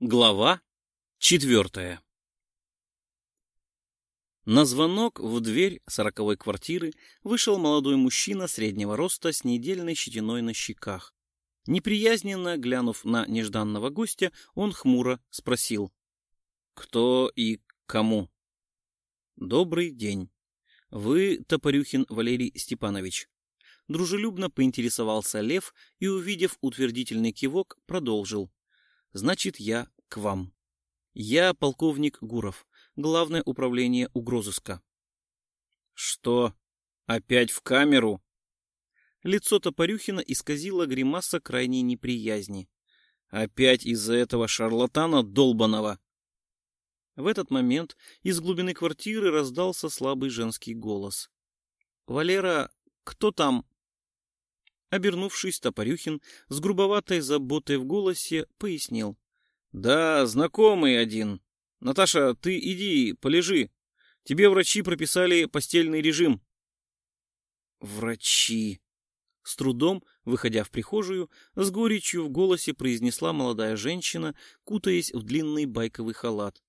Глава четвертая На звонок в дверь сороковой квартиры вышел молодой мужчина среднего роста с недельной щетиной на щеках. Неприязненно глянув на нежданного гостя, он хмуро спросил. «Кто и кому?» «Добрый день. Вы Топорюхин Валерий Степанович». Дружелюбно поинтересовался Лев и, увидев утвердительный кивок, продолжил. «Значит, я к вам. Я полковник Гуров, Главное управление угрозыска». «Что, опять в камеру?» Лицо Топорюхина исказило гримаса крайней неприязни. «Опять из-за этого шарлатана долбаного!» В этот момент из глубины квартиры раздался слабый женский голос. «Валера, кто там?» Обернувшись, Топорюхин с грубоватой заботой в голосе пояснил. «Да, знакомый один. Наташа, ты иди, полежи. Тебе врачи прописали постельный режим». «Врачи!» С трудом, выходя в прихожую, с горечью в голосе произнесла молодая женщина, кутаясь в длинный байковый халат.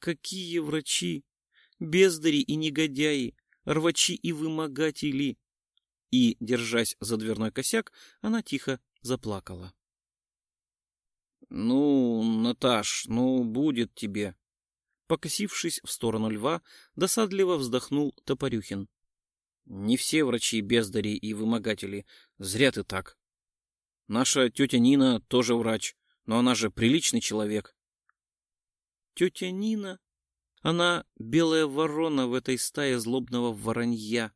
«Какие врачи! Бездари и негодяи! Рвачи и вымогатели!» И, держась за дверной косяк, она тихо заплакала. «Ну, Наташ, ну, будет тебе!» Покосившись в сторону льва, досадливо вздохнул Топорюхин. «Не все врачи бездари и вымогатели. Зря ты так. Наша тетя Нина тоже врач, но она же приличный человек». «Тетя Нина? Она белая ворона в этой стае злобного воронья»,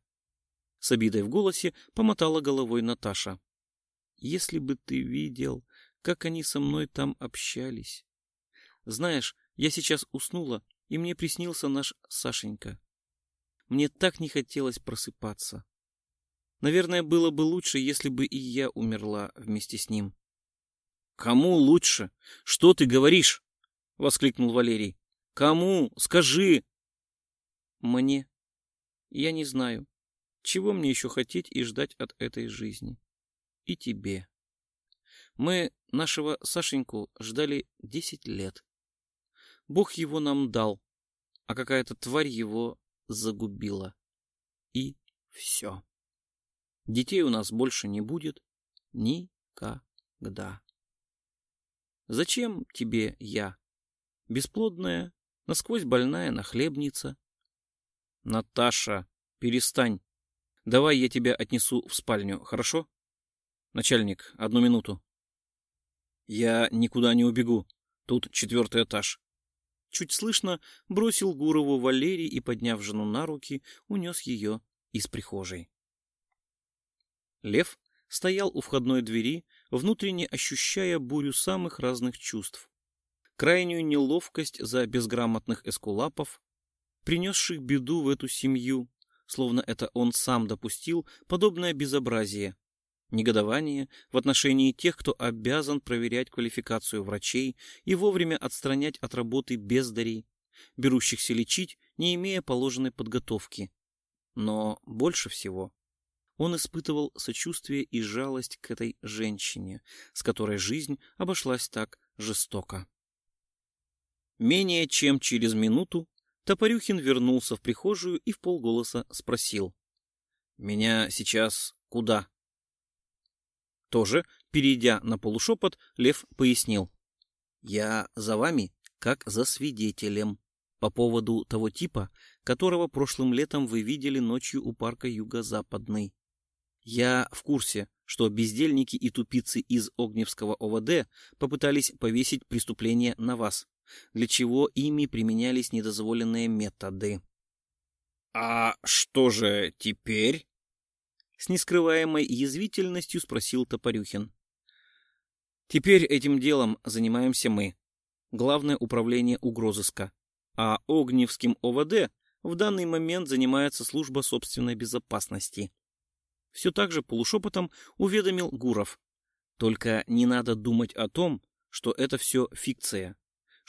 с обидой в голосе помотала головой Наташа. Если бы ты видел, как они со мной там общались. Знаешь, я сейчас уснула, и мне приснился наш Сашенька. Мне так не хотелось просыпаться. Наверное, было бы лучше, если бы и я умерла вместе с ним. — Кому лучше? Что ты говоришь? — воскликнул Валерий. — Кому? Скажи! — Мне. Я не знаю. Чего мне еще хотеть и ждать от этой жизни? И тебе. Мы нашего Сашеньку ждали десять лет. Бог его нам дал, а какая-то тварь его загубила. И все. Детей у нас больше не будет никогда. Зачем тебе я? Бесплодная, насквозь больная нахлебница. Наташа, перестань. Давай я тебя отнесу в спальню, хорошо? Начальник, одну минуту. Я никуда не убегу. Тут четвертый этаж. Чуть слышно бросил Гурову Валерий и, подняв жену на руки, унес ее из прихожей. Лев стоял у входной двери, внутренне ощущая бурю самых разных чувств. Крайнюю неловкость за безграмотных эскулапов, принесших беду в эту семью, словно это он сам допустил подобное безобразие. Негодование в отношении тех, кто обязан проверять квалификацию врачей и вовремя отстранять от работы бездарей, берущихся лечить, не имея положенной подготовки. Но больше всего он испытывал сочувствие и жалость к этой женщине, с которой жизнь обошлась так жестоко. Менее чем через минуту Топорюхин вернулся в прихожую и в полголоса спросил. «Меня сейчас куда?» Тоже, перейдя на полушепот, Лев пояснил. «Я за вами, как за свидетелем, по поводу того типа, которого прошлым летом вы видели ночью у парка Юго-Западный. Я в курсе, что бездельники и тупицы из Огневского ОВД попытались повесить преступление на вас для чего ими применялись недозволенные методы. «А что же теперь?» С нескрываемой язвительностью спросил Топорюхин. «Теперь этим делом занимаемся мы. Главное управление угрозыска. А Огневским ОВД в данный момент занимается служба собственной безопасности». Все так же полушепотом уведомил Гуров. «Только не надо думать о том, что это все фикция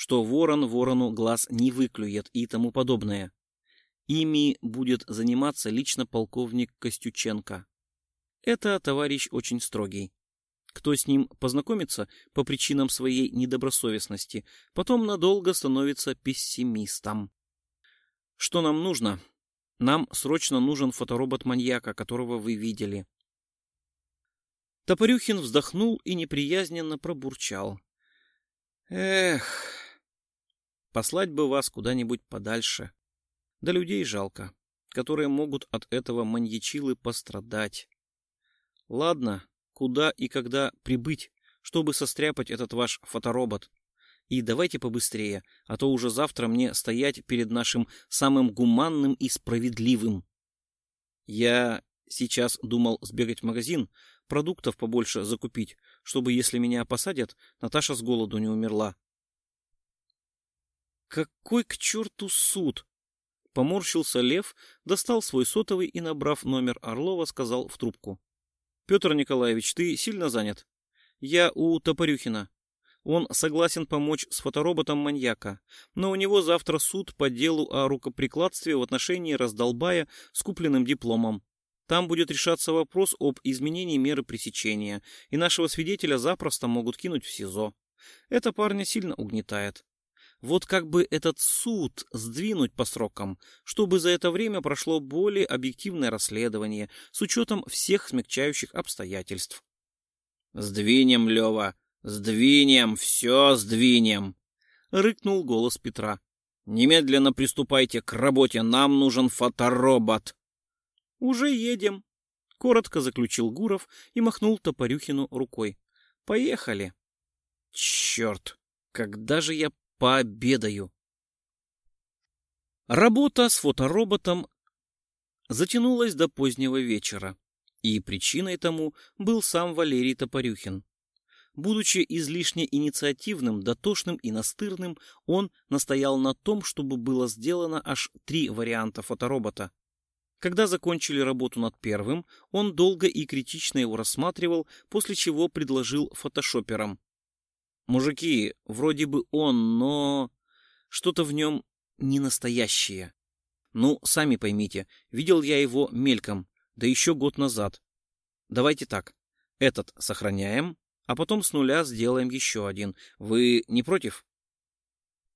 что ворон ворону глаз не выклюет и тому подобное. Ими будет заниматься лично полковник Костюченко. Это товарищ очень строгий. Кто с ним познакомится по причинам своей недобросовестности, потом надолго становится пессимистом. Что нам нужно? Нам срочно нужен фоторобот маньяка, которого вы видели. Топорюхин вздохнул и неприязненно пробурчал. Эх, послать бы вас куда-нибудь подальше. Да людей жалко, которые могут от этого маньячилы пострадать. Ладно, куда и когда прибыть, чтобы состряпать этот ваш фоторобот? И давайте побыстрее, а то уже завтра мне стоять перед нашим самым гуманным и справедливым. Я сейчас думал сбегать в магазин, продуктов побольше закупить, чтобы, если меня посадят, Наташа с голоду не умерла. Какой к черту суд? Поморщился Лев, достал свой сотовый и, набрав номер Орлова, сказал в трубку. Петр Николаевич, ты сильно занят? Я у Топорюхина. Он согласен помочь с фотороботом маньяка, но у него завтра суд по делу о рукоприкладстве в отношении раздолбая с купленным дипломом. Там будет решаться вопрос об изменении меры пресечения, и нашего свидетеля запросто могут кинуть в СИЗО. Это парня сильно угнетает. Вот как бы этот суд сдвинуть по срокам, чтобы за это время прошло более объективное расследование с учетом всех смягчающих обстоятельств. «Сдвинем, Лева, сдвинем, все сдвинем!» — рыкнул голос Петра. «Немедленно приступайте к работе, нам нужен фоторобот!» «Уже едем», — коротко заключил Гуров и махнул Топорюхину рукой. «Поехали». «Черт, когда же я пообедаю?» Работа с фотороботом затянулась до позднего вечера, и причиной тому был сам Валерий Топорюхин. Будучи излишне инициативным, дотошным и настырным, он настоял на том, чтобы было сделано аж три варианта фоторобота. Когда закончили работу над первым, он долго и критично его рассматривал, после чего предложил фотошоперам. «Мужики, вроде бы он, но что-то в нем не настоящее. Ну, сами поймите, видел я его мельком, да еще год назад. Давайте так, этот сохраняем, а потом с нуля сделаем еще один. Вы не против?»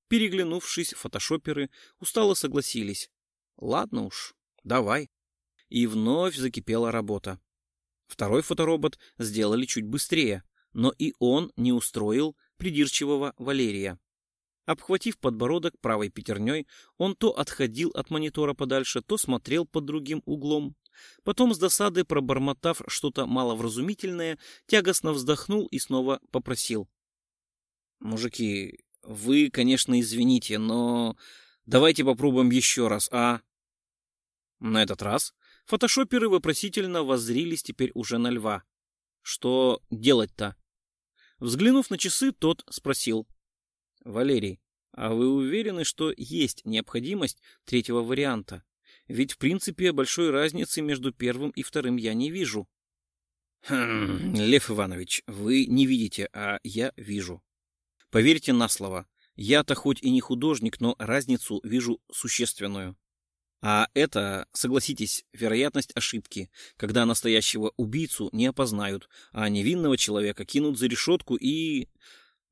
Переглянувшись, фотошоперы устало согласились. «Ладно уж, Давай. И вновь закипела работа. Второй фоторобот сделали чуть быстрее, но и он не устроил придирчивого Валерия. Обхватив подбородок правой пятерней, он то отходил от монитора подальше, то смотрел под другим углом. Потом с досады, пробормотав что-то маловразумительное, тягостно вздохнул и снова попросил. «Мужики, вы, конечно, извините, но давайте попробуем еще раз, а?» На этот раз фотошоперы вопросительно воззрились теперь уже на льва. Что делать-то? Взглянув на часы, тот спросил. Валерий, а вы уверены, что есть необходимость третьего варианта? Ведь, в принципе, большой разницы между первым и вторым я не вижу. Хм, Лев Иванович, вы не видите, а я вижу. Поверьте на слово, я-то хоть и не художник, но разницу вижу существенную. А это, согласитесь, вероятность ошибки, когда настоящего убийцу не опознают, а невинного человека кинут за решетку и...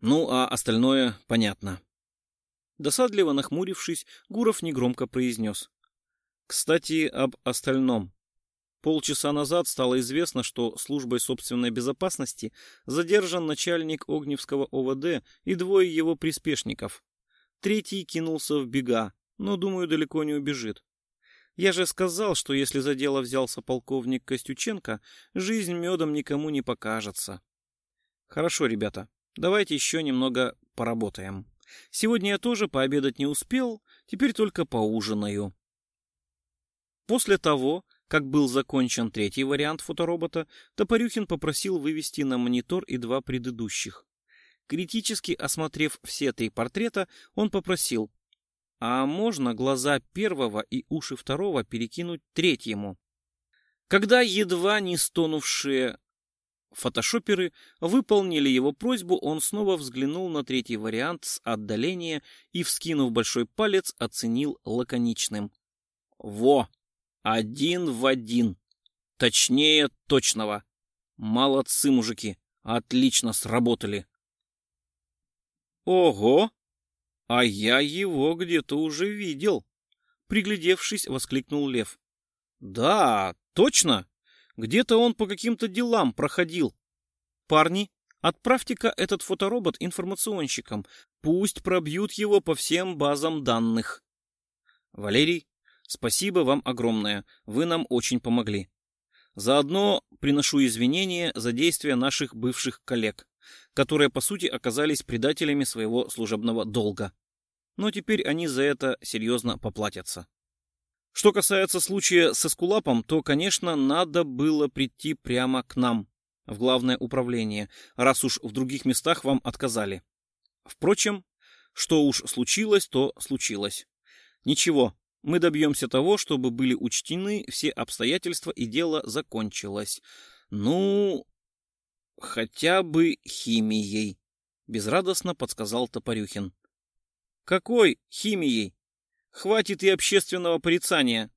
Ну, а остальное понятно. Досадливо нахмурившись, Гуров негромко произнес. Кстати, об остальном. Полчаса назад стало известно, что службой собственной безопасности задержан начальник Огневского ОВД и двое его приспешников. Третий кинулся в бега, но, думаю, далеко не убежит. Я же сказал, что если за дело взялся полковник Костюченко, жизнь медом никому не покажется. Хорошо, ребята, давайте еще немного поработаем. Сегодня я тоже пообедать не успел, теперь только поужинаю. После того, как был закончен третий вариант фоторобота, Топорюхин попросил вывести на монитор и два предыдущих. Критически осмотрев все три портрета, он попросил а можно глаза первого и уши второго перекинуть третьему. Когда едва не стонувшие фотошоперы выполнили его просьбу, он снова взглянул на третий вариант с отдаления и, вскинув большой палец, оценил лаконичным. «Во! Один в один! Точнее точного! Молодцы, мужики! Отлично сработали. Ого! А я его где-то уже видел. Приглядевшись, воскликнул Лев. Да, точно. Где-то он по каким-то делам проходил. Парни, отправьте-ка этот фоторобот информационщикам. Пусть пробьют его по всем базам данных. Валерий, спасибо вам огромное. Вы нам очень помогли. Заодно приношу извинения за действия наших бывших коллег, которые, по сути, оказались предателями своего служебного долга. Но теперь они за это серьезно поплатятся. Что касается случая с Эскулапом, то, конечно, надо было прийти прямо к нам, в главное управление, раз уж в других местах вам отказали. Впрочем, что уж случилось, то случилось. Ничего, мы добьемся того, чтобы были учтены все обстоятельства и дело закончилось. Ну, хотя бы химией, безрадостно подсказал Топорюхин. Какой химией? Хватит и общественного порицания.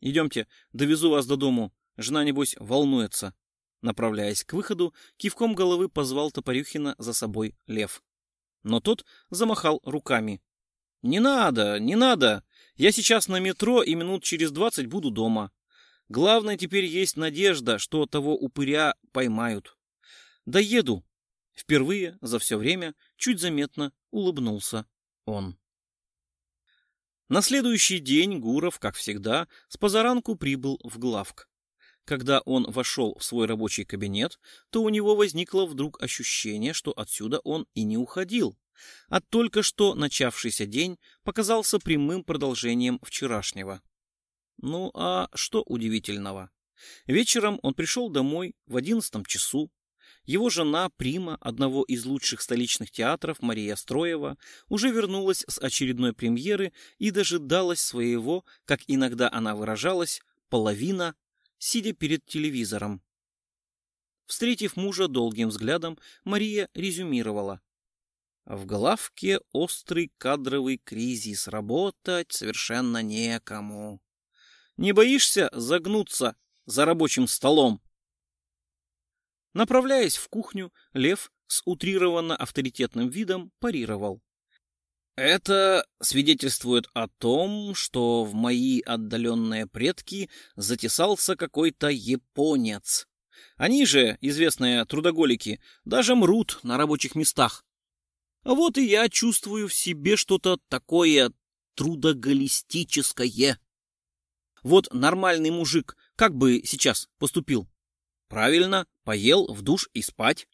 Идемте, довезу вас до дому. Жена, небось, волнуется. Направляясь к выходу, кивком головы позвал Топорюхина за собой лев. Но тот замахал руками. «Не надо, не надо. Я сейчас на метро и минут через двадцать буду дома. Главное теперь есть надежда, что того упыря поймают. Доеду. Впервые за все время чуть заметно улыбнулся он. На следующий день Гуров, как всегда, с позаранку прибыл в главк. Когда он вошел в свой рабочий кабинет, то у него возникло вдруг ощущение, что отсюда он и не уходил а только что начавшийся день показался прямым продолжением вчерашнего. Ну а что удивительного? Вечером он пришел домой в одиннадцатом часу. Его жена, прима одного из лучших столичных театров, Мария Строева, уже вернулась с очередной премьеры и дожидалась своего, как иногда она выражалась, половина, сидя перед телевизором. Встретив мужа долгим взглядом, Мария резюмировала. В главке острый кадровый кризис, работать совершенно некому. Не боишься загнуться за рабочим столом? Направляясь в кухню, Лев с утрированно авторитетным видом парировал. Это свидетельствует о том, что в мои отдаленные предки затесался какой-то японец. Они же, известные трудоголики, даже мрут на рабочих местах. Вот и я чувствую в себе что-то такое трудоголистическое. Вот нормальный мужик как бы сейчас поступил? Правильно, поел, в душ и спать.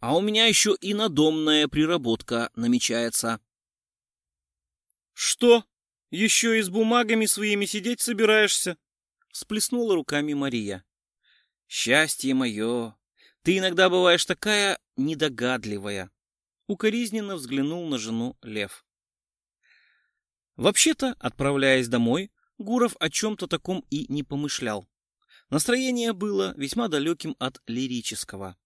А у меня еще и надомная приработка намечается. Что? Еще и с бумагами своими сидеть собираешься? Сплеснула руками Мария. Счастье мое! Ты иногда бываешь такая недогадливая. Укоризненно взглянул на жену Лев. Вообще-то, отправляясь домой, Гуров о чем-то таком и не помышлял. Настроение было весьма далеким от лирического.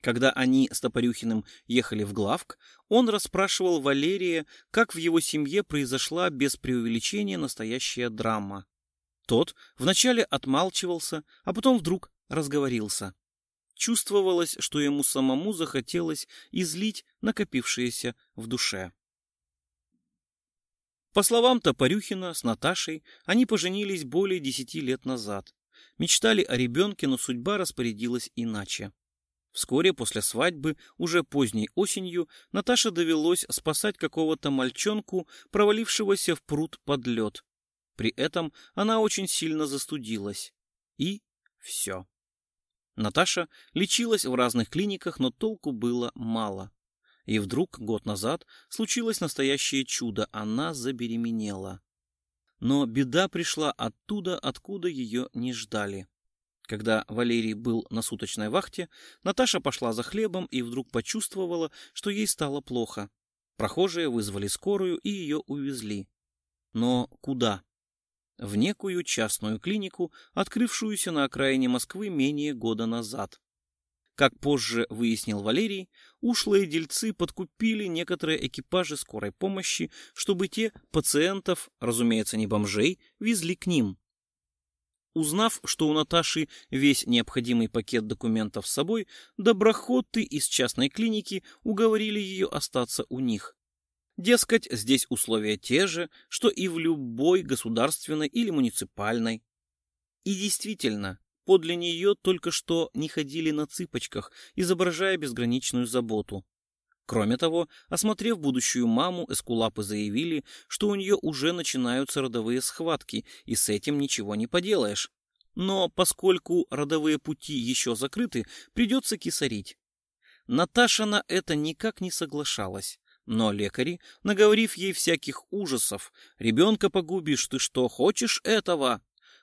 Когда они с Топорюхиным ехали в главк, он расспрашивал Валерия, как в его семье произошла без преувеличения настоящая драма. Тот вначале отмалчивался, а потом вдруг разговорился. Чувствовалось, что ему самому захотелось излить накопившееся в душе. По словам Топорюхина, с Наташей они поженились более десяти лет назад. Мечтали о ребенке, но судьба распорядилась иначе. Вскоре после свадьбы, уже поздней осенью, Наташе довелось спасать какого-то мальчонку, провалившегося в пруд под лед. При этом она очень сильно застудилась. И все. Наташа лечилась в разных клиниках, но толку было мало. И вдруг, год назад, случилось настоящее чудо. Она забеременела. Но беда пришла оттуда, откуда ее не ждали. Когда Валерий был на суточной вахте, Наташа пошла за хлебом и вдруг почувствовала, что ей стало плохо. Прохожие вызвали скорую и ее увезли. Но куда? в некую частную клинику, открывшуюся на окраине Москвы менее года назад. Как позже выяснил Валерий, ушлые дельцы подкупили некоторые экипажи скорой помощи, чтобы те пациентов, разумеется, не бомжей, везли к ним. Узнав, что у Наташи весь необходимый пакет документов с собой, доброхоты из частной клиники уговорили ее остаться у них. Дескать, здесь условия те же, что и в любой государственной или муниципальной. И действительно, подле нее только что не ходили на цыпочках, изображая безграничную заботу. Кроме того, осмотрев будущую маму, эскулапы заявили, что у нее уже начинаются родовые схватки, и с этим ничего не поделаешь. Но поскольку родовые пути еще закрыты, придется кисарить. Наташа на это никак не соглашалась. Но лекари, наговорив ей всяких ужасов, «Ребенка погубишь, ты что, хочешь этого?»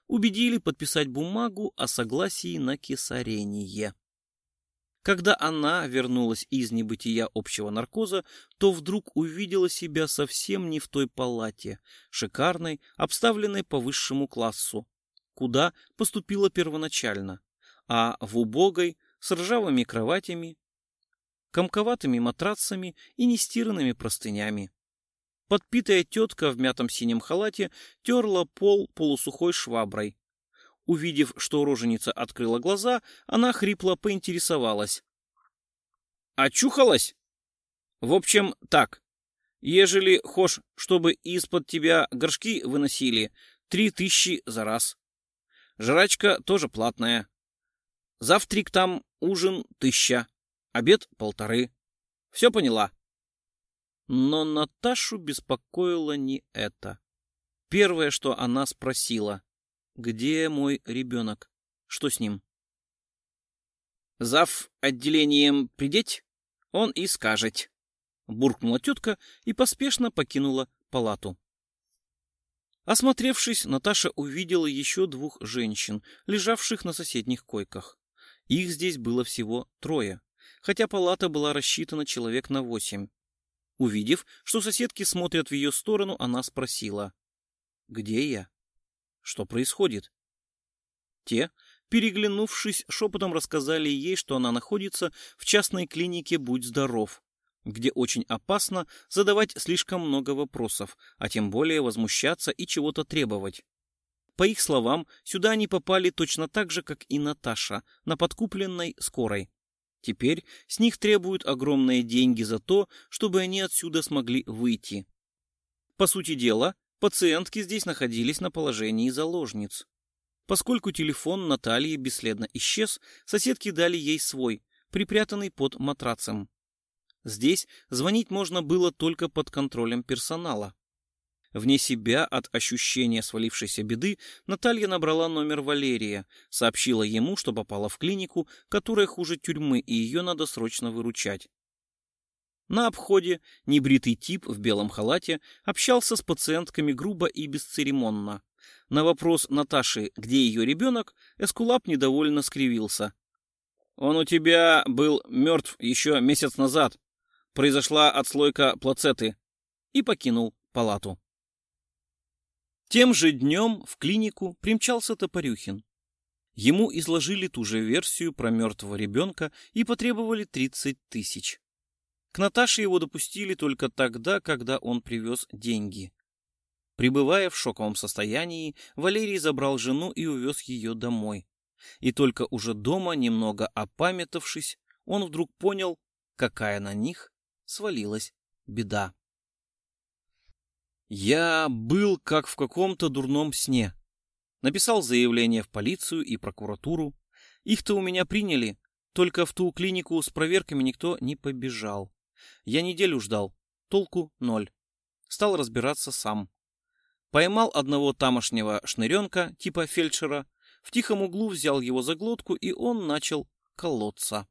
Убедили подписать бумагу о согласии на кесарение. Когда она вернулась из небытия общего наркоза, то вдруг увидела себя совсем не в той палате, шикарной, обставленной по высшему классу, куда поступила первоначально, а в убогой, с ржавыми кроватями, комковатыми матрацами и нестиранными простынями. Подпитая тетка в мятом синем халате терла пол полусухой шваброй, Увидев, что роженица открыла глаза, она хрипло поинтересовалась. «Очухалась? В общем, так. Ежели хошь, чтобы из-под тебя горшки выносили, три тысячи за раз. Жрачка тоже платная. Завтрак там, ужин тысяча, обед полторы. Все поняла?» Но Наташу беспокоило не это. Первое, что она спросила. Где мой ребенок? Что с ним? Зав отделением придеть, он и скажет. Буркнула тетка и поспешно покинула палату. Осмотревшись, Наташа увидела еще двух женщин, лежавших на соседних койках. Их здесь было всего трое, хотя палата была рассчитана человек на восемь. Увидев, что соседки смотрят в ее сторону, она спросила. «Где я?» Что происходит? Те, переглянувшись, шепотом рассказали ей, что она находится в частной клинике «Будь здоров», где очень опасно задавать слишком много вопросов, а тем более возмущаться и чего-то требовать. По их словам, сюда они попали точно так же, как и Наташа, на подкупленной скорой. Теперь с них требуют огромные деньги за то, чтобы они отсюда смогли выйти. По сути дела, Пациентки здесь находились на положении заложниц. Поскольку телефон Натальи бесследно исчез, соседки дали ей свой, припрятанный под матрацем. Здесь звонить можно было только под контролем персонала. Вне себя от ощущения свалившейся беды Наталья набрала номер Валерия, сообщила ему, что попала в клинику, которая хуже тюрьмы, и ее надо срочно выручать. На обходе небритый тип в белом халате общался с пациентками грубо и бесцеремонно. На вопрос Наташи, где ее ребенок, Эскулап недовольно скривился. «Он у тебя был мертв еще месяц назад. Произошла отслойка плацеты». И покинул палату. Тем же днем в клинику примчался Топорюхин. Ему изложили ту же версию про мертвого ребенка и потребовали 30 тысяч. К Наташе его допустили только тогда, когда он привез деньги. Прибывая в шоковом состоянии, Валерий забрал жену и увез ее домой. И только уже дома, немного опамятовшись, он вдруг понял, какая на них свалилась беда. Я был как в каком-то дурном сне. Написал заявление в полицию и прокуратуру. Их-то у меня приняли, только в ту клинику с проверками никто не побежал. Я неделю ждал. Толку ноль. Стал разбираться сам. Поймал одного тамошнего шныренка, типа фельдшера, в тихом углу взял его за глотку, и он начал колоться.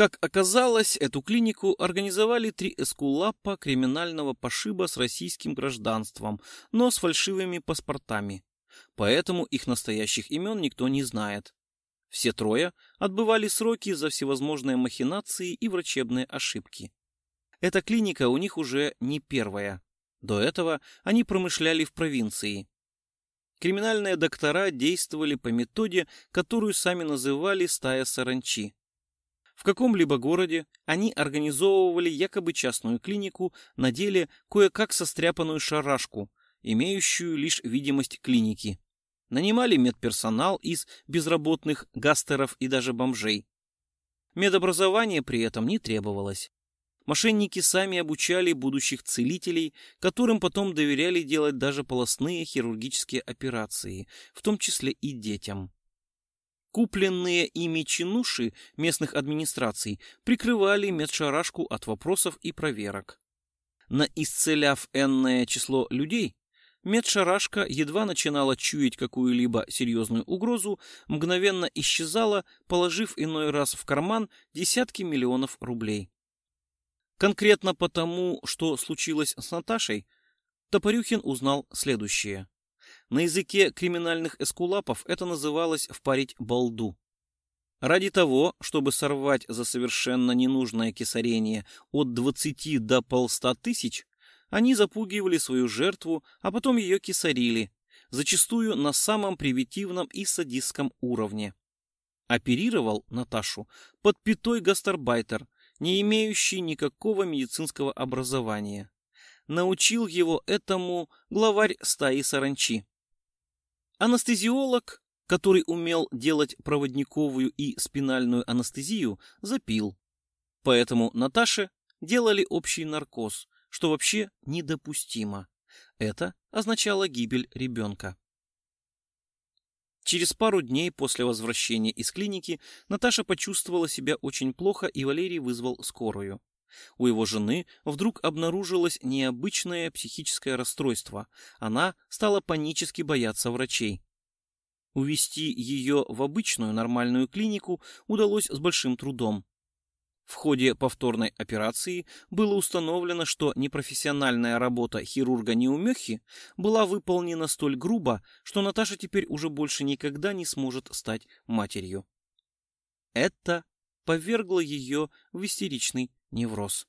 Как оказалось, эту клинику организовали три эскулапа криминального пошиба с российским гражданством, но с фальшивыми паспортами. Поэтому их настоящих имен никто не знает. Все трое отбывали сроки за всевозможные махинации и врачебные ошибки. Эта клиника у них уже не первая. До этого они промышляли в провинции. Криминальные доктора действовали по методе, которую сами называли «стая саранчи». В каком-либо городе они организовывали якобы частную клинику, на деле кое-как состряпанную шарашку, имеющую лишь видимость клиники. нанимали медперсонал из безработных гастеров и даже бомжей. Медобразование при этом не требовалось. Мошенники сами обучали будущих целителей, которым потом доверяли делать даже полостные хирургические операции, в том числе и детям. Купленные ими чинуши местных администраций прикрывали медшарашку от вопросов и проверок. На исцеляв энное число людей, медшарашка едва начинала чуять какую-либо серьезную угрозу, мгновенно исчезала, положив иной раз в карман десятки миллионов рублей. Конкретно потому, что случилось с Наташей, Топорюхин узнал следующее. На языке криминальных эскулапов это называлось «впарить балду». Ради того, чтобы сорвать за совершенно ненужное кесарение от 20 до полста тысяч, они запугивали свою жертву, а потом ее кесарили, зачастую на самом примитивном и садистском уровне. Оперировал Наташу под пятой гастарбайтер – не имеющий никакого медицинского образования. Научил его этому главарь стаи саранчи. Анестезиолог, который умел делать проводниковую и спинальную анестезию, запил. Поэтому Наташе делали общий наркоз, что вообще недопустимо. Это означало гибель ребенка. Через пару дней после возвращения из клиники Наташа почувствовала себя очень плохо, и Валерий вызвал скорую. У его жены вдруг обнаружилось необычное психическое расстройство. Она стала панически бояться врачей. Увести ее в обычную нормальную клинику удалось с большим трудом. В ходе повторной операции было установлено, что непрофессиональная работа хирурга-неумехи была выполнена столь грубо, что Наташа теперь уже больше никогда не сможет стать матерью. Это повергло ее в истеричный невроз.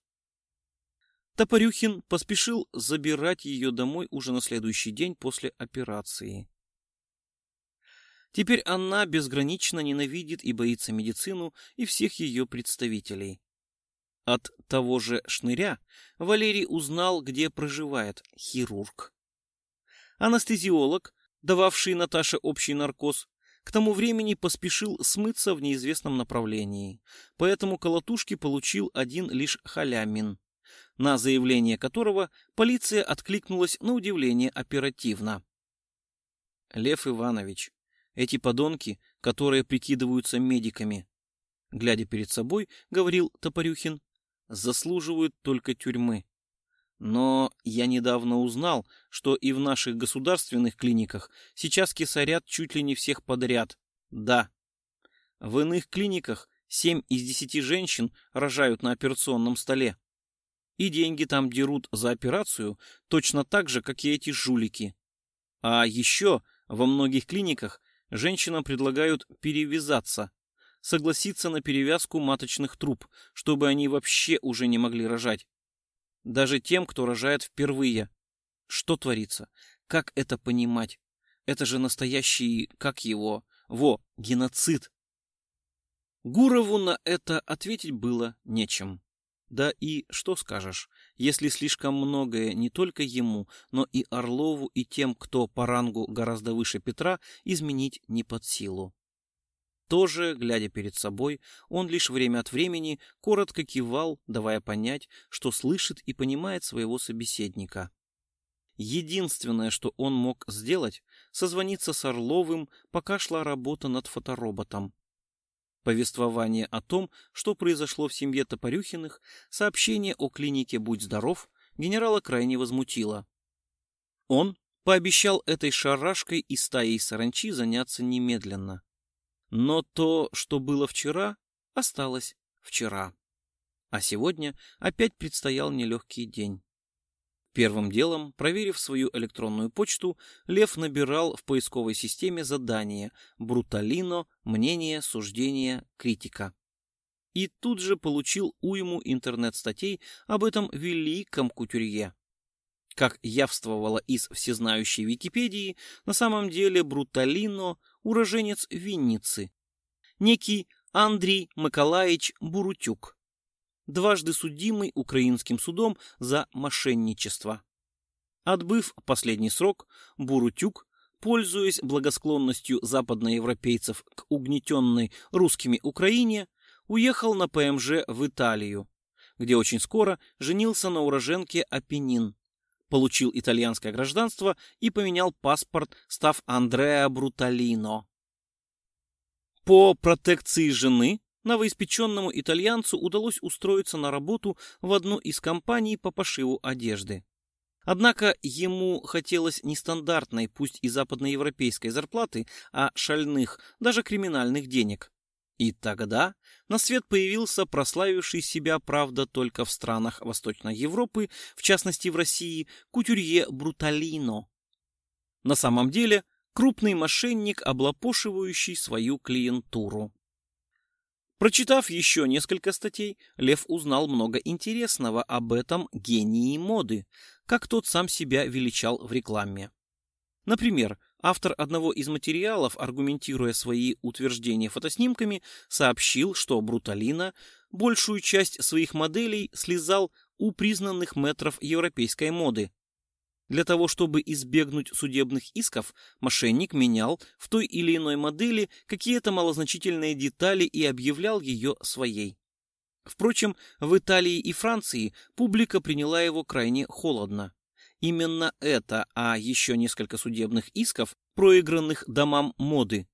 Топорюхин поспешил забирать ее домой уже на следующий день после операции. Теперь она безгранично ненавидит и боится медицину и всех ее представителей. От того же шныря Валерий узнал, где проживает хирург. Анестезиолог, дававший Наташе общий наркоз, к тому времени поспешил смыться в неизвестном направлении, поэтому колотушки получил один лишь халямин, на заявление которого полиция откликнулась на удивление оперативно. Лев Иванович, эти подонки, которые прикидываются медиками. Глядя перед собой, говорил Топорюхин, заслуживают только тюрьмы. Но я недавно узнал, что и в наших государственных клиниках сейчас кесарят чуть ли не всех подряд. Да. В иных клиниках семь из десяти женщин рожают на операционном столе. И деньги там дерут за операцию точно так же, как и эти жулики. А еще во многих клиниках женщинам предлагают перевязаться, согласиться на перевязку маточных труб, чтобы они вообще уже не могли рожать. Даже тем, кто рожает впервые. Что творится? Как это понимать? Это же настоящий, как его, во, геноцид. Гурову на это ответить было нечем. Да и что скажешь, если слишком многое не только ему, но и Орлову и тем, кто по рангу гораздо выше Петра, изменить не под силу. Тоже, глядя перед собой, он лишь время от времени коротко кивал, давая понять, что слышит и понимает своего собеседника. Единственное, что он мог сделать, созвониться с Орловым, пока шла работа над фотороботом. Повествование о том, что произошло в семье Топорюхиных, сообщение о клинике «Будь здоров» генерала крайне возмутило. Он пообещал этой шарашкой и стаей саранчи заняться немедленно. Но то, что было вчера, осталось вчера. А сегодня опять предстоял нелегкий день. Первым делом, проверив свою электронную почту, Лев набирал в поисковой системе задание «Бруталино. Мнение, суждение, критика». И тут же получил уйму интернет-статей об этом великом кутюрье. Как явствовало из всезнающей Википедии, на самом деле Бруталино – уроженец Винницы. Некий Андрей Миколаевич Бурутюк дважды судимый украинским судом за мошенничество. Отбыв последний срок, Бурутюк пользуясь благосклонностью западноевропейцев к угнетенной русскими Украине, уехал на ПМЖ в Италию, где очень скоро женился на уроженке Апеннин, получил итальянское гражданство и поменял паспорт, став Андреа Бруталино. По протекции жены новоиспеченному итальянцу удалось устроиться на работу в одну из компаний по пошиву одежды. Однако ему хотелось нестандартной, пусть и западноевропейской зарплаты, а шальных, даже криминальных денег. И тогда на свет появился прославивший себя, правда, только в странах Восточной Европы, в частности в России, кутюрье Бруталино. На самом деле, крупный мошенник, облапошивающий свою клиентуру. Прочитав еще несколько статей, Лев узнал много интересного об этом гении моды, как тот сам себя величал в рекламе. Например, автор одного из материалов, аргументируя свои утверждения фотоснимками, сообщил, что Бруталина большую часть своих моделей слезал у признанных метров европейской моды, для того, чтобы избегнуть судебных исков, мошенник менял в той или иной модели какие-то малозначительные детали и объявлял ее своей. Впрочем, в Италии и Франции публика приняла его крайне холодно. Именно это, а еще несколько судебных исков, проигранных домам моды,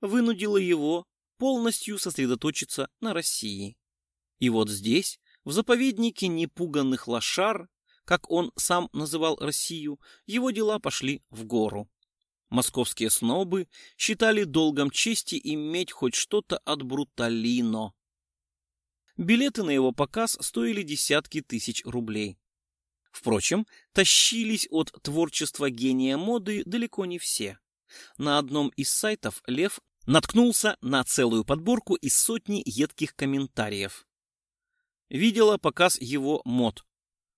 вынудило его полностью сосредоточиться на России. И вот здесь, в заповеднике непуганных лошар, как он сам называл Россию, его дела пошли в гору. Московские снобы считали долгом чести иметь хоть что-то от Бруталино. Билеты на его показ стоили десятки тысяч рублей. Впрочем, тащились от творчества гения моды далеко не все. На одном из сайтов Лев наткнулся на целую подборку из сотни едких комментариев. Видела показ его мод,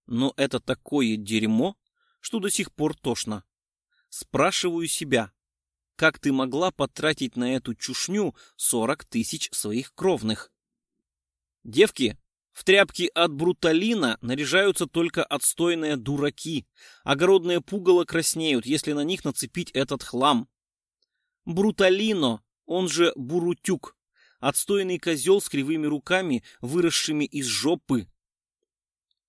но это такое дерьмо, что до сих пор тошно. Спрашиваю себя, как ты могла потратить на эту чушню 40 тысяч своих кровных? Девки, в тряпки от бруталина наряжаются только отстойные дураки. Огородные пугало краснеют, если на них нацепить этот хлам. Бруталино, он же бурутюк, отстойный козел с кривыми руками, выросшими из жопы,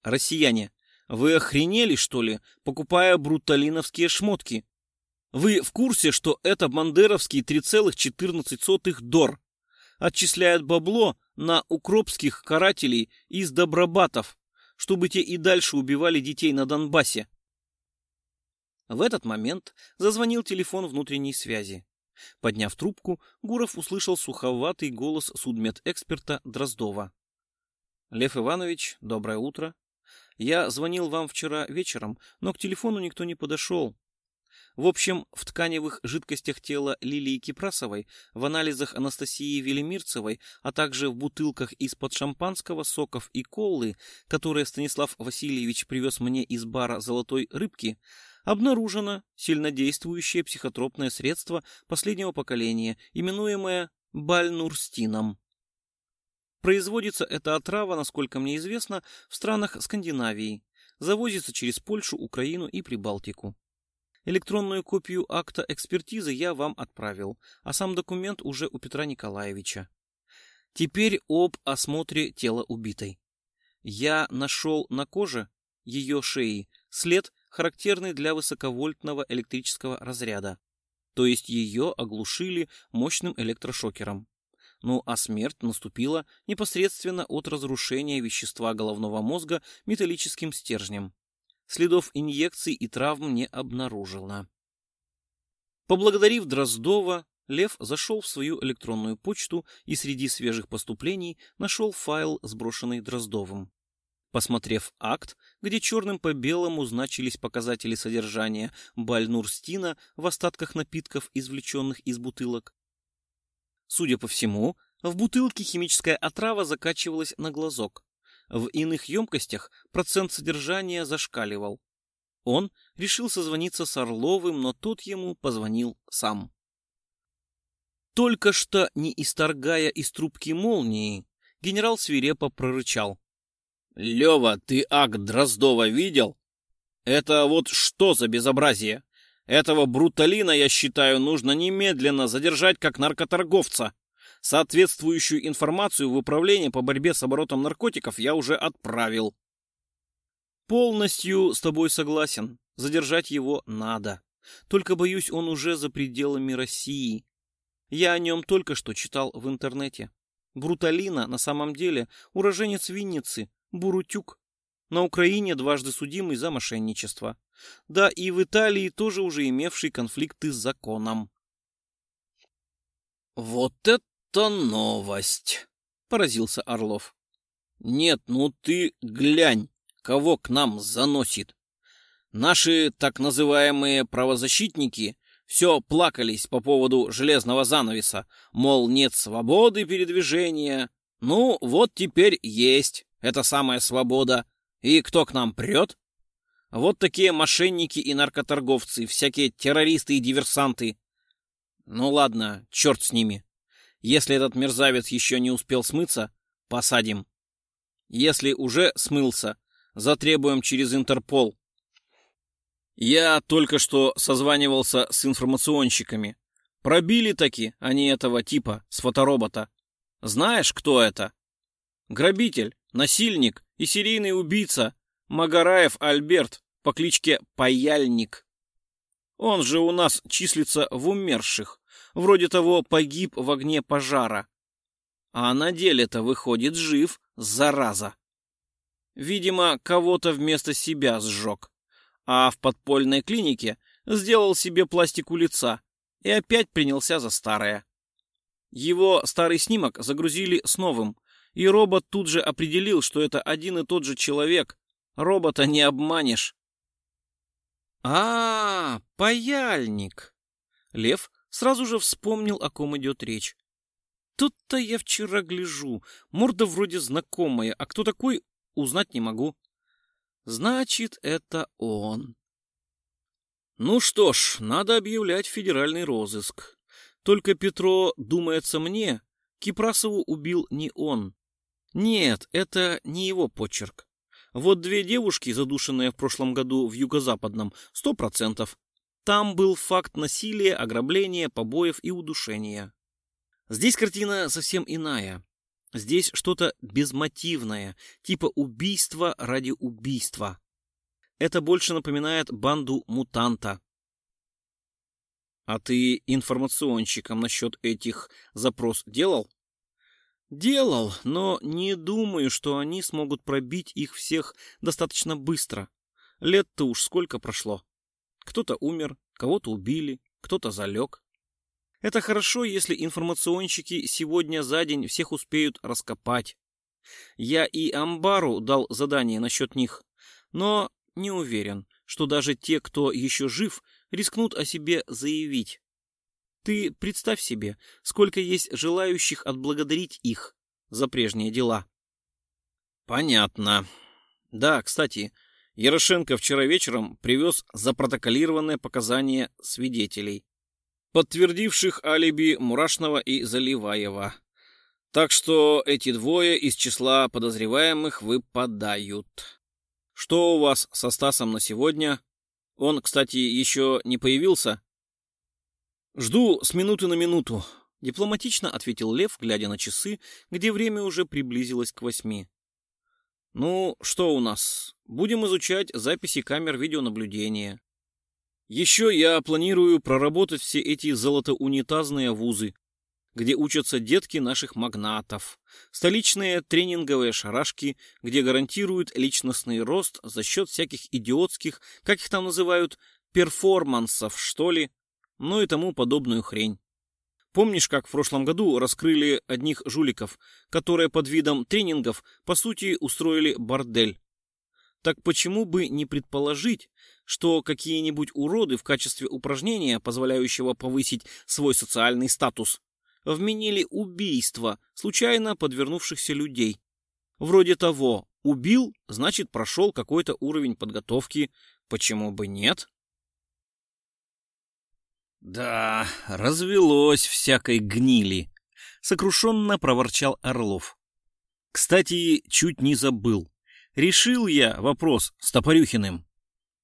Россияне, вы охренели, что ли, покупая бруталиновские шмотки? Вы в курсе, что это бандеровский 3,14 дор? Отчисляет бабло на укропских карателей из добробатов, чтобы те и дальше убивали детей на Донбассе. В этот момент зазвонил телефон внутренней связи. Подняв трубку, Гуров услышал суховатый голос судмедэксперта Дроздова. «Лев Иванович, доброе утро. Я звонил вам вчера вечером, но к телефону никто не подошел. В общем, в тканевых жидкостях тела Лилии Кипрасовой, в анализах Анастасии Велимирцевой, а также в бутылках из-под шампанского, соков и колы, которые Станислав Васильевич привез мне из бара «Золотой рыбки», обнаружено сильнодействующее психотропное средство последнего поколения, именуемое бальнурстином. Производится эта отрава, насколько мне известно, в странах Скандинавии. Завозится через Польшу, Украину и Прибалтику. Электронную копию акта экспертизы я вам отправил, а сам документ уже у Петра Николаевича. Теперь об осмотре тела убитой. Я нашел на коже ее шеи след, характерный для высоковольтного электрического разряда. То есть ее оглушили мощным электрошокером. Ну а смерть наступила непосредственно от разрушения вещества головного мозга металлическим стержнем. Следов инъекций и травм не обнаружено. Поблагодарив Дроздова, Лев зашел в свою электронную почту и среди свежих поступлений нашел файл, сброшенный Дроздовым. Посмотрев акт, где черным по белому значились показатели содержания бальнурстина в остатках напитков, извлеченных из бутылок, Судя по всему, в бутылке химическая отрава закачивалась на глазок. В иных емкостях процент содержания зашкаливал. Он решил созвониться с Орловым, но тот ему позвонил сам. Только что не исторгая из трубки молнии, генерал свирепо прорычал. — Лева, ты акт Дроздова видел? Это вот что за безобразие? Этого бруталина, я считаю, нужно немедленно задержать как наркоторговца. Соответствующую информацию в управление по борьбе с оборотом наркотиков я уже отправил. Полностью с тобой согласен. Задержать его надо. Только, боюсь, он уже за пределами России. Я о нем только что читал в интернете. Бруталина на самом деле уроженец Винницы, Бурутюк. На Украине дважды судимый за мошенничество. Да и в Италии тоже уже имевший конфликты с законом. «Вот это новость!» — поразился Орлов. «Нет, ну ты глянь, кого к нам заносит. Наши так называемые правозащитники все плакались по поводу железного занавеса, мол, нет свободы передвижения. Ну, вот теперь есть эта самая свобода. И кто к нам прет? Вот такие мошенники и наркоторговцы, всякие террористы и диверсанты. Ну ладно, черт с ними. Если этот мерзавец еще не успел смыться, посадим. Если уже смылся, затребуем через Интерпол. Я только что созванивался с информационщиками. Пробили таки они этого типа с фоторобота. Знаешь, кто это? Грабитель, насильник и серийный убийца Магараев Альберт по кличке Паяльник. Он же у нас числится в умерших. Вроде того погиб в огне пожара. А на деле-то выходит жив, зараза. Видимо, кого-то вместо себя сжег. А в подпольной клинике сделал себе пластику лица и опять принялся за старое. Его старый снимок загрузили с новым, и робот тут же определил, что это один и тот же человек. Робота не обманешь. А, -а, -а паяльник. Лев сразу же вспомнил, о ком идет речь. Тут-то я вчера гляжу. Морда вроде знакомая, а кто такой, узнать не могу. Значит, это он. Ну что ж, надо объявлять федеральный розыск. Только Петро, думается мне, Кипрасову убил не он. Нет, это не его почерк. Вот две девушки, задушенные в прошлом году в юго-западном, сто процентов. Там был факт насилия, ограбления, побоев и удушения. Здесь картина совсем иная. Здесь что-то безмотивное, типа убийства ради убийства. Это больше напоминает банду мутанта. А ты информационщикам насчет этих запрос делал? Делал, но не думаю, что они смогут пробить их всех достаточно быстро. Лет-то уж сколько прошло. Кто-то умер, кого-то убили, кто-то залег. Это хорошо, если информационщики сегодня за день всех успеют раскопать. Я и Амбару дал задание насчет них, но не уверен, что даже те, кто еще жив, рискнут о себе заявить. Ты представь себе, сколько есть желающих отблагодарить их за прежние дела. Понятно. Да, кстати, Ярошенко вчера вечером привез запротоколированное показания свидетелей подтвердивших алиби Мурашного и Заливаева. Так что эти двое из числа подозреваемых выпадают. Что у вас со Стасом на сегодня? Он, кстати, еще не появился? Жду с минуты на минуту, дипломатично ответил Лев, глядя на часы, где время уже приблизилось к восьми. Ну, что у нас? Будем изучать записи камер видеонаблюдения. Еще я планирую проработать все эти золотоунитазные вузы, где учатся детки наших магнатов, столичные тренинговые шарашки, где гарантируют личностный рост за счет всяких идиотских, как их там называют, перформансов, что ли, ну и тому подобную хрень. Помнишь, как в прошлом году раскрыли одних жуликов, которые под видом тренингов, по сути, устроили бордель? Так почему бы не предположить, что какие-нибудь уроды в качестве упражнения, позволяющего повысить свой социальный статус, вменили убийство случайно подвернувшихся людей. Вроде того, убил, значит прошел какой-то уровень подготовки, почему бы нет? Да, развелось всякой гнили, сокрушенно проворчал Орлов. Кстати, чуть не забыл. Решил я вопрос с Топорюхиным.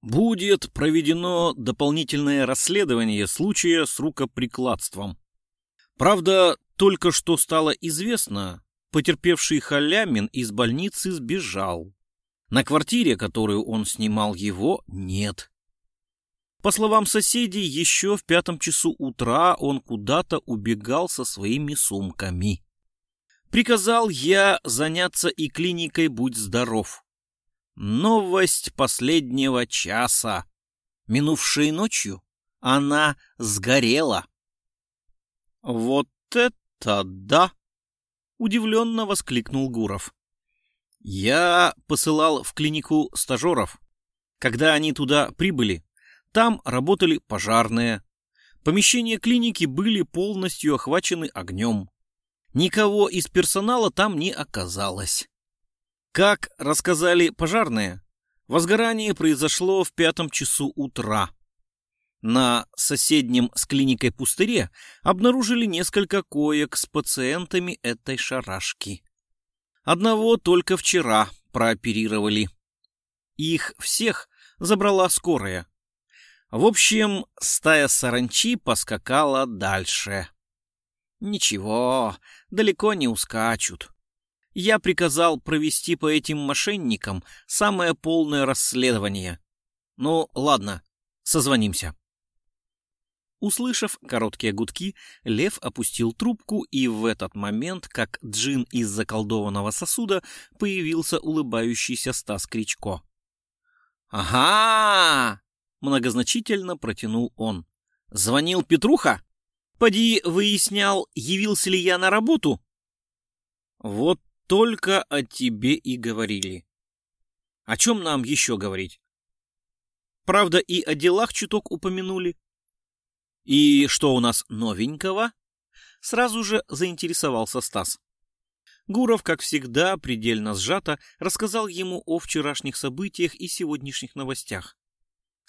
Будет проведено дополнительное расследование случая с рукоприкладством. Правда, только что стало известно, потерпевший Халямин из больницы сбежал. На квартире, которую он снимал, его нет. По словам соседей, еще в пятом часу утра он куда-то убегал со своими сумками. Приказал я заняться и клиникой «Будь здоров». Новость последнего часа. Минувшей ночью она сгорела. «Вот это да!» — удивленно воскликнул Гуров. «Я посылал в клинику стажеров. Когда они туда прибыли, там работали пожарные. Помещения клиники были полностью охвачены огнем. Никого из персонала там не оказалось. Как рассказали пожарные, возгорание произошло в пятом часу утра. На соседнем с клиникой пустыре обнаружили несколько коек с пациентами этой шарашки. Одного только вчера прооперировали. Их всех забрала скорая. В общем, стая саранчи поскакала дальше. Ничего, далеко не ускачут. Я приказал провести по этим мошенникам самое полное расследование. Ну, ладно, созвонимся. Услышав короткие гудки, лев опустил трубку, и в этот момент, как джин из заколдованного сосуда, появился улыбающийся Стас Кричко. «Ага!» Многозначительно протянул он. Звонил Петруха? Поди выяснял, явился ли я на работу? Вот только о тебе и говорили. О чем нам еще говорить? Правда, и о делах чуток упомянули. И что у нас новенького? Сразу же заинтересовался Стас. Гуров, как всегда, предельно сжато рассказал ему о вчерашних событиях и сегодняшних новостях.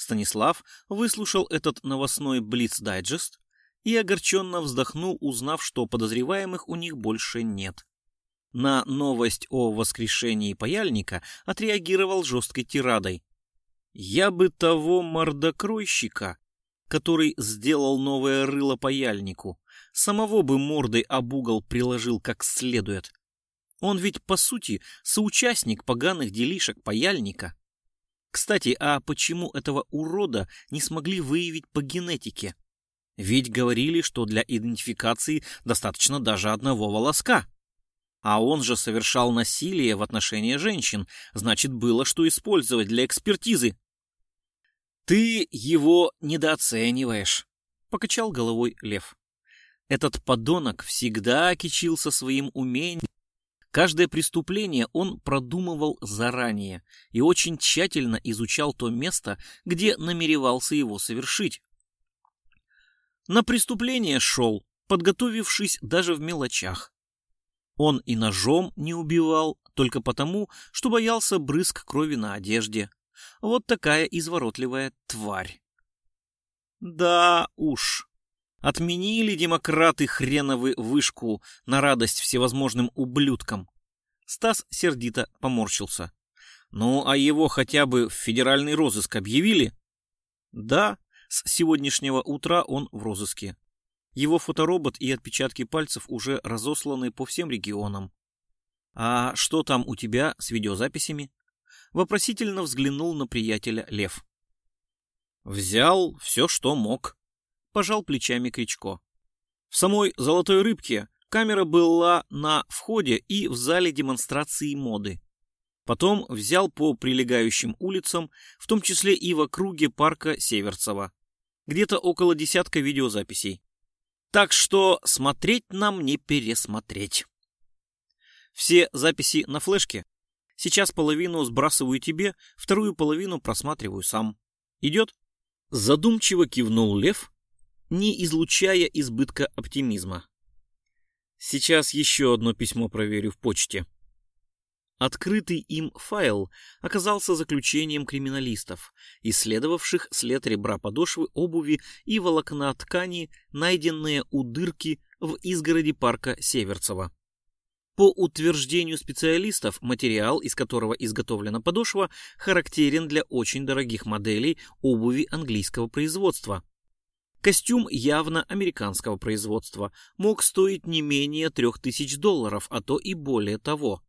Станислав выслушал этот новостной Блиц-дайджест и огорченно вздохнул, узнав, что подозреваемых у них больше нет. На новость о воскрешении паяльника отреагировал жесткой тирадой. «Я бы того мордокройщика, который сделал новое рыло паяльнику, самого бы мордой об угол приложил как следует. Он ведь, по сути, соучастник поганых делишек паяльника. Кстати, а почему этого урода не смогли выявить по генетике? Ведь говорили, что для идентификации достаточно даже одного волоска. А он же совершал насилие в отношении женщин, значит, было что использовать для экспертизы. «Ты его недооцениваешь», — покачал головой Лев. «Этот подонок всегда кичился своим умением Каждое преступление он продумывал заранее и очень тщательно изучал то место, где намеревался его совершить. На преступление шел, подготовившись даже в мелочах. Он и ножом не убивал, только потому, что боялся брызг крови на одежде. Вот такая изворотливая тварь. Да уж, Отменили демократы хреновы вышку на радость всевозможным ублюдкам. Стас сердито поморщился. Ну, а его хотя бы в федеральный розыск объявили? Да, с сегодняшнего утра он в розыске. Его фоторобот и отпечатки пальцев уже разосланы по всем регионам. А что там у тебя с видеозаписями? Вопросительно взглянул на приятеля Лев. Взял все, что мог, пожал плечами Кричко. В самой «Золотой рыбке» камера была на входе и в зале демонстрации моды. Потом взял по прилегающим улицам, в том числе и в округе парка Северцева. Где-то около десятка видеозаписей. Так что смотреть нам не пересмотреть. Все записи на флешке. Сейчас половину сбрасываю тебе, вторую половину просматриваю сам. Идет? Задумчиво кивнул Лев, не излучая избытка оптимизма. Сейчас еще одно письмо проверю в почте. Открытый им файл оказался заключением криминалистов, исследовавших след ребра подошвы обуви и волокна ткани, найденные у дырки в изгороди парка Северцева. По утверждению специалистов, материал, из которого изготовлена подошва, характерен для очень дорогих моделей обуви английского производства. Костюм явно американского производства мог стоить не менее трех тысяч долларов, а то и более того.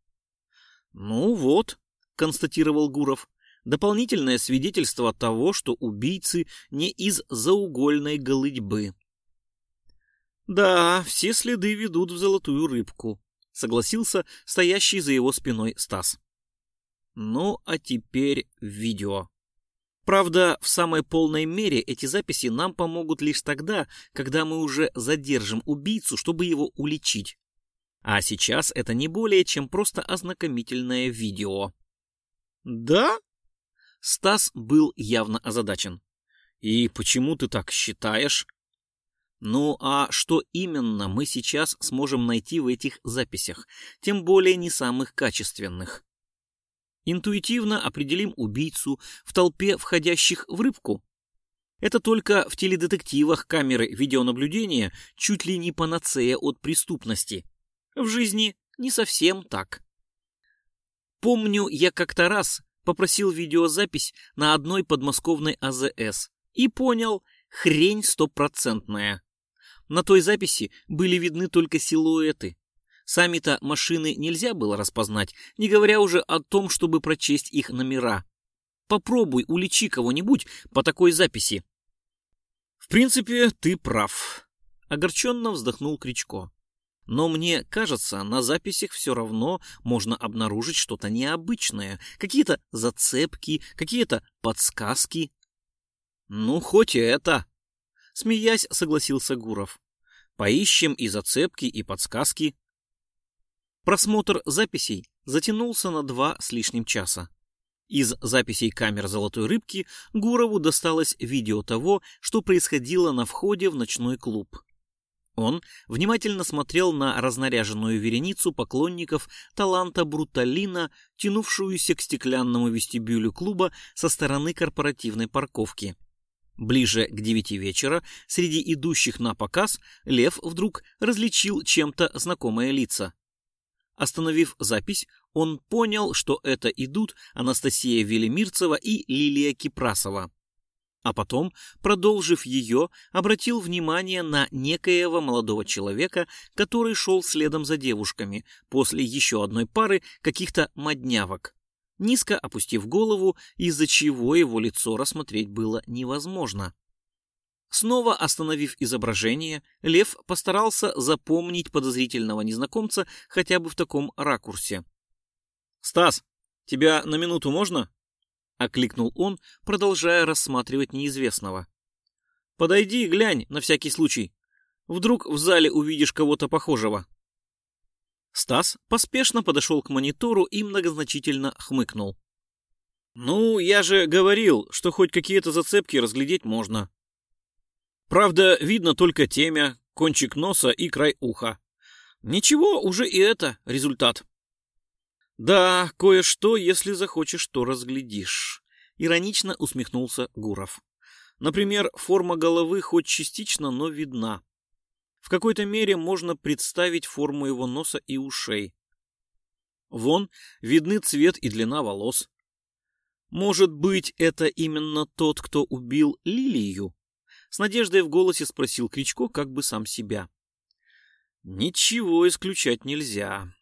«Ну вот», — констатировал Гуров, — «дополнительное свидетельство того, что убийцы не из заугольной голытьбы». «Да, все следы ведут в золотую рыбку», — согласился стоящий за его спиной Стас. «Ну, а теперь видео». Правда, в самой полной мере эти записи нам помогут лишь тогда, когда мы уже задержим убийцу, чтобы его уличить. А сейчас это не более чем просто ознакомительное видео. «Да?» Стас был явно озадачен. «И почему ты так считаешь?» Ну а что именно мы сейчас сможем найти в этих записях, тем более не самых качественных? Интуитивно определим убийцу в толпе входящих в рыбку. Это только в теледетективах камеры видеонаблюдения чуть ли не панацея от преступности. В жизни не совсем так. Помню, я как-то раз попросил видеозапись на одной подмосковной АЗС и понял, хрень стопроцентная. На той записи были видны только силуэты. Сами-то машины нельзя было распознать, не говоря уже о том, чтобы прочесть их номера. Попробуй уличи кого-нибудь по такой записи. В принципе, ты прав. Огорченно вздохнул Кричко. Но мне кажется, на записях все равно можно обнаружить что-то необычное, какие-то зацепки, какие-то подсказки. Ну, хоть и это. Смеясь, согласился Гуров. Поищем и зацепки, и подсказки. Просмотр записей затянулся на два с лишним часа. Из записей камер «Золотой рыбки» Гурову досталось видео того, что происходило на входе в ночной клуб. Он внимательно смотрел на разнаряженную вереницу поклонников таланта Бруталина, тянувшуюся к стеклянному вестибюлю клуба со стороны корпоративной парковки. Ближе к девяти вечера среди идущих на показ Лев вдруг различил чем-то знакомые лица. Остановив запись, он понял, что это идут Анастасия Велимирцева и Лилия Кипрасова. А потом, продолжив ее, обратил внимание на некоего молодого человека, который шел следом за девушками после еще одной пары каких-то моднявок низко опустив голову, из-за чего его лицо рассмотреть было невозможно. Снова остановив изображение, Лев постарался запомнить подозрительного незнакомца хотя бы в таком ракурсе. «Стас, тебя на минуту можно?» — окликнул он, продолжая рассматривать неизвестного. «Подойди и глянь, на всякий случай. Вдруг в зале увидишь кого-то похожего». Стас поспешно подошел к монитору и многозначительно хмыкнул. «Ну, я же говорил, что хоть какие-то зацепки разглядеть можно. Правда, видно только темя, кончик носа и край уха. Ничего, уже и это результат». «Да, кое-что, если захочешь, то разглядишь», — иронично усмехнулся Гуров. «Например, форма головы хоть частично, но видна. В какой-то мере можно представить форму его носа и ушей. Вон видны цвет и длина волос. Может быть, это именно тот, кто убил Лилию? С надеждой в голосе спросил Кричко как бы сам себя. Ничего исключать нельзя.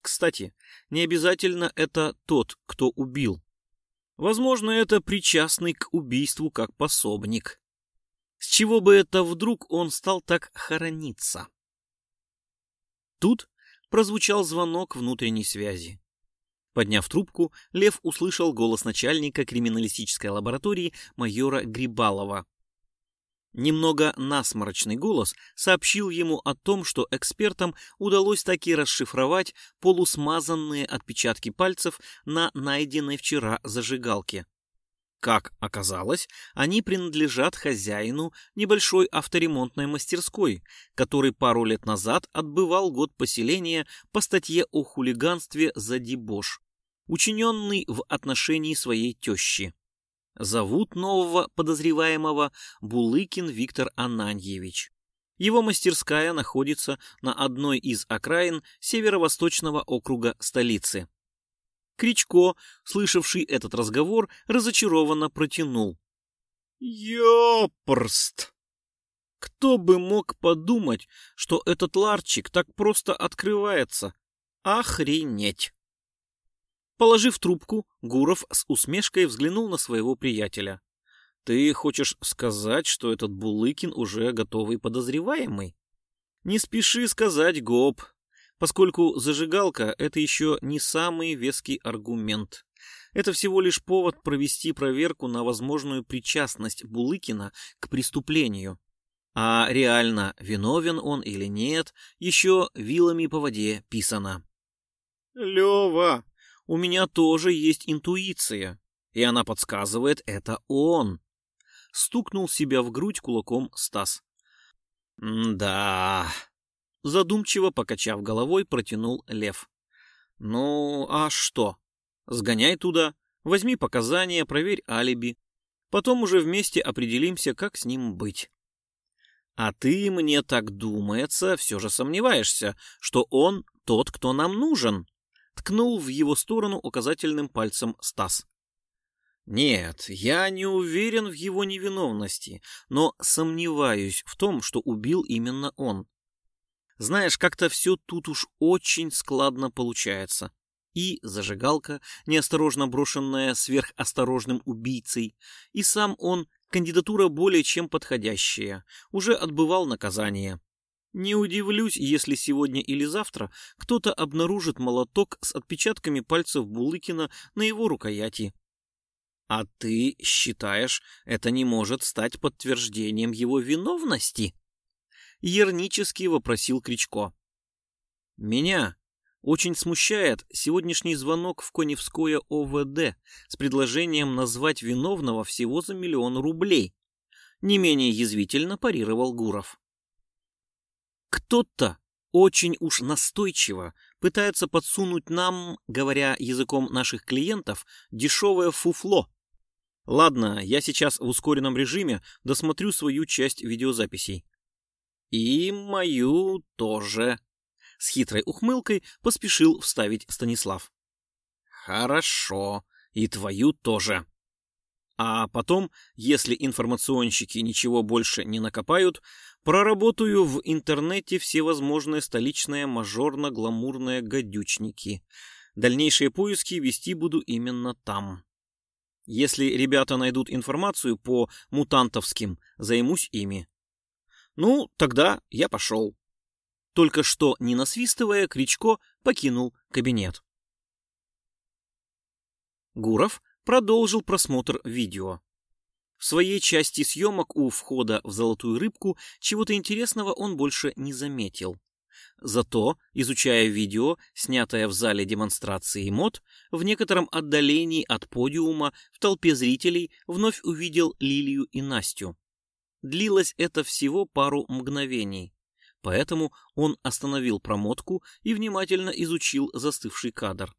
Кстати, не обязательно это тот, кто убил. Возможно, это причастный к убийству как пособник. С чего бы это вдруг он стал так хорониться? Тут прозвучал звонок внутренней связи. Подняв трубку, Лев услышал голос начальника криминалистической лаборатории майора Грибалова. Немного насморочный голос сообщил ему о том, что экспертам удалось таки расшифровать полусмазанные отпечатки пальцев на найденной вчера зажигалке. Как оказалось, они принадлежат хозяину небольшой авторемонтной мастерской, который пару лет назад отбывал год поселения по статье о хулиганстве за дебош, учиненный в отношении своей тещи. Зовут нового подозреваемого Булыкин Виктор Ананьевич. Его мастерская находится на одной из окраин северо-восточного округа столицы. Кричко, слышавший этот разговор, разочарованно протянул. «Ёпрст!» Кто бы мог подумать, что этот ларчик так просто открывается? Охренеть! Положив трубку, Гуров с усмешкой взглянул на своего приятеля. Ты хочешь сказать, что этот Булыкин уже готовый подозреваемый? Не спеши сказать, Гоп, поскольку зажигалка — это еще не самый веский аргумент. Это всего лишь повод провести проверку на возможную причастность Булыкина к преступлению. А реально, виновен он или нет, еще вилами по воде писано. Лева, у меня тоже есть интуиция, и она подсказывает, это он стукнул себя в грудь кулаком Стас. «Да...» Задумчиво покачав головой, протянул Лев. «Ну, а что? Сгоняй туда, возьми показания, проверь алиби. Потом уже вместе определимся, как с ним быть». «А ты, мне так думается, все же сомневаешься, что он тот, кто нам нужен», ткнул в его сторону указательным пальцем Стас. Нет, я не уверен в его невиновности, но сомневаюсь в том, что убил именно он. Знаешь, как-то все тут уж очень складно получается. И зажигалка, неосторожно брошенная сверхосторожным убийцей, и сам он, кандидатура более чем подходящая, уже отбывал наказание. Не удивлюсь, если сегодня или завтра кто-то обнаружит молоток с отпечатками пальцев Булыкина на его рукояти. А ты считаешь, это не может стать подтверждением его виновности? Ернически вопросил Кричко. Меня очень смущает сегодняшний звонок в Коневское ОВД с предложением назвать виновного всего за миллион рублей. Не менее язвительно парировал Гуров. Кто-то очень уж настойчиво пытается подсунуть нам, говоря языком наших клиентов, дешевое фуфло, Ладно, я сейчас в ускоренном режиме досмотрю свою часть видеозаписей. И мою тоже. С хитрой ухмылкой поспешил вставить Станислав. Хорошо, и твою тоже. А потом, если информационщики ничего больше не накопают, проработаю в интернете все возможные столичные мажорно-гламурные гадючники. Дальнейшие поиски вести буду именно там. Если ребята найдут информацию по мутантовским, займусь ими. Ну, тогда я пошел. Только что, не насвистывая, Кричко покинул кабинет. Гуров продолжил просмотр видео. В своей части съемок у входа в «Золотую рыбку» чего-то интересного он больше не заметил. Зато, изучая видео, снятое в зале демонстрации мод, в некотором отдалении от подиума в толпе зрителей вновь увидел Лилию и Настю. Длилось это всего пару мгновений, поэтому он остановил промотку и внимательно изучил застывший кадр.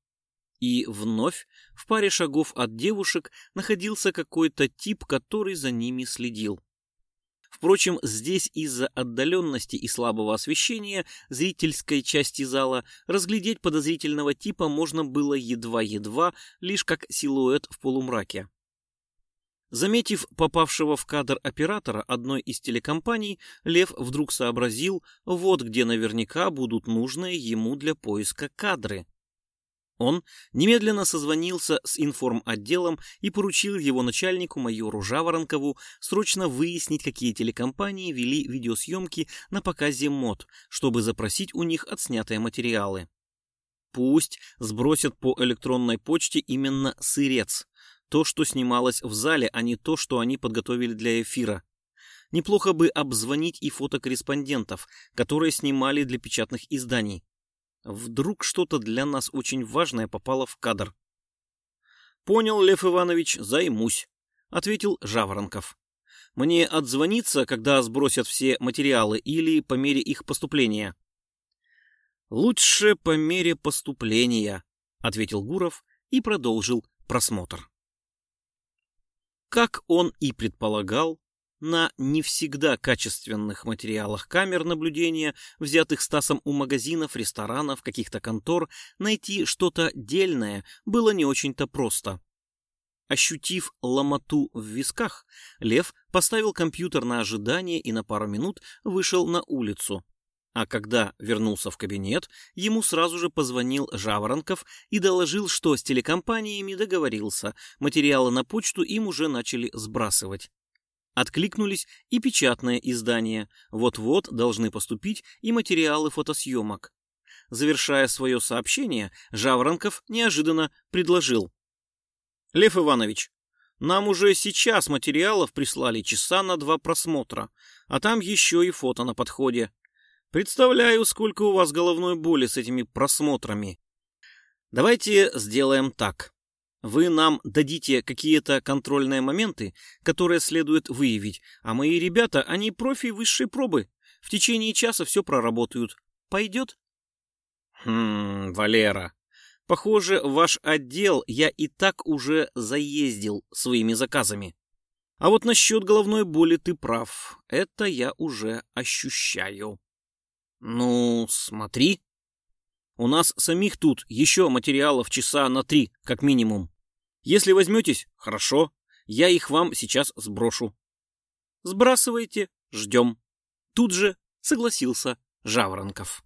И вновь в паре шагов от девушек находился какой-то тип, который за ними следил. Впрочем, здесь из-за отдаленности и слабого освещения зрительской части зала разглядеть подозрительного типа можно было едва-едва, лишь как силуэт в полумраке. Заметив попавшего в кадр оператора одной из телекомпаний, Лев вдруг сообразил, вот где наверняка будут нужные ему для поиска кадры. Он немедленно созвонился с информотделом и поручил его начальнику майору Жаворонкову срочно выяснить, какие телекомпании вели видеосъемки на показе мод, чтобы запросить у них отснятые материалы. Пусть сбросят по электронной почте именно сырец, то, что снималось в зале, а не то, что они подготовили для эфира. Неплохо бы обзвонить и фотокорреспондентов, которые снимали для печатных изданий. Вдруг что-то для нас очень важное попало в кадр. «Понял, Лев Иванович, займусь», — ответил Жаворонков. «Мне отзвониться, когда сбросят все материалы, или по мере их поступления?» «Лучше по мере поступления», — ответил Гуров и продолжил просмотр. Как он и предполагал, на не всегда качественных материалах камер наблюдения, взятых Стасом у магазинов, ресторанов, каких-то контор, найти что-то дельное было не очень-то просто. Ощутив ломоту в висках, Лев поставил компьютер на ожидание и на пару минут вышел на улицу. А когда вернулся в кабинет, ему сразу же позвонил Жаворонков и доложил, что с телекомпаниями договорился, материалы на почту им уже начали сбрасывать. Откликнулись и печатные издания, вот-вот должны поступить и материалы фотосъемок. Завершая свое сообщение, Жаворонков неожиданно предложил. «Лев Иванович, нам уже сейчас материалов прислали часа на два просмотра, а там еще и фото на подходе. Представляю, сколько у вас головной боли с этими просмотрами. Давайте сделаем так. Вы нам дадите какие-то контрольные моменты, которые следует выявить, а мои ребята, они профи высшей пробы. В течение часа все проработают. Пойдет? Хм, Валера, похоже, ваш отдел я и так уже заездил своими заказами. А вот насчет головной боли ты прав. Это я уже ощущаю. Ну, смотри. У нас самих тут еще материалов часа на три, как минимум. Если возьметесь, хорошо, я их вам сейчас сброшу. Сбрасывайте, ждем. Тут же согласился Жаворонков.